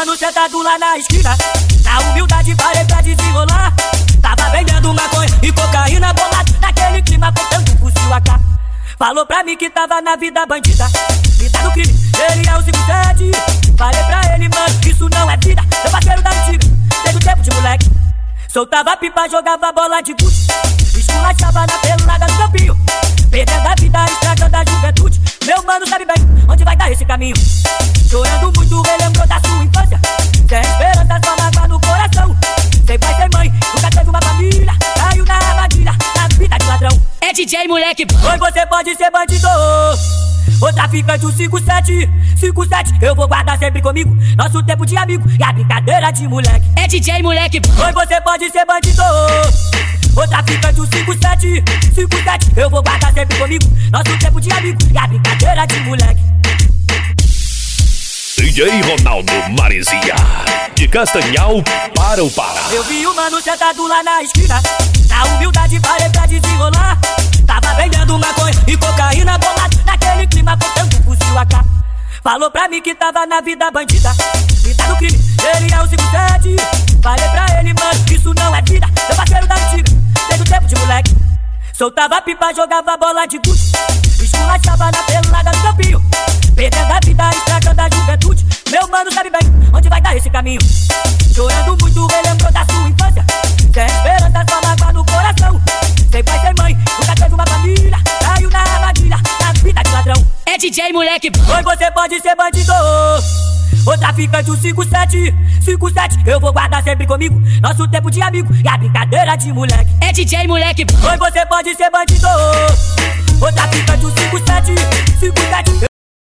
mano sentado lá na esquina. Na humildade parei pra desenrolar. Tava vendendo maconha e cocaína bolado. Naquele clima, botando fuzil AK. Falou pra mim que tava na vida bandida. Vida do crime, ele é o 57. Falei pra ele, mano, isso não é vida. Meu parceiro da antiga, desde o tempo de moleque. Soltava pipa, jogava bola de gude. Esculachava na pelada do campinho. Perdendo a caminho. Chorando muito, relembrou da sua infância. Sem esperança, só mágoa no coração. Sem pai, sem mãe, nunca teve uma família. Caiu na armadilha, na vida de ladrão. É DJ moleque. Oi, você pode ser bandido. Ô traficante, o 57, 57, eu vou guardar sempre comigo. Nosso tempo de amigo e a brincadeira de moleque. É DJ moleque. Oi, você pode ser bandido. Ô traficante, o 57, 57, eu vou guardar sempre comigo. Nosso tempo de amigo e a brincadeira de moleque. DJ Ronaldo Marizia, de Castanhal para o Pará. Eu vi o mano sentado lá na esquina. Na humildade parei pra desenrolar. Tava vendendo maconha e cocaína bolado. Naquele clima, botando fuzil AK. Falou pra mim que tava na vida bandida. Vida do crime, ele é o 57. Falei pra ele, mano, isso não é vida. Meu parceiro da antiga, desde o tempo de moleque. Soltava pipa, jogava bola de gude. Esculachava na pelada do campinho. Caminho. Chorando muito, relembrou da sua infância. Sem esperança, só mágoa no coração. Sem pai, sem mãe, nunca teve uma família. Caiu na armadilha, na vida de ladrão. É DJ moleque. Oi, você pode ser bandido. Ô traficante, o 57, 57, eu vou guardar sempre comigo. Nosso tempo de amigo e a brincadeira de moleque. É DJ moleque. Oi, você pode ser bandido.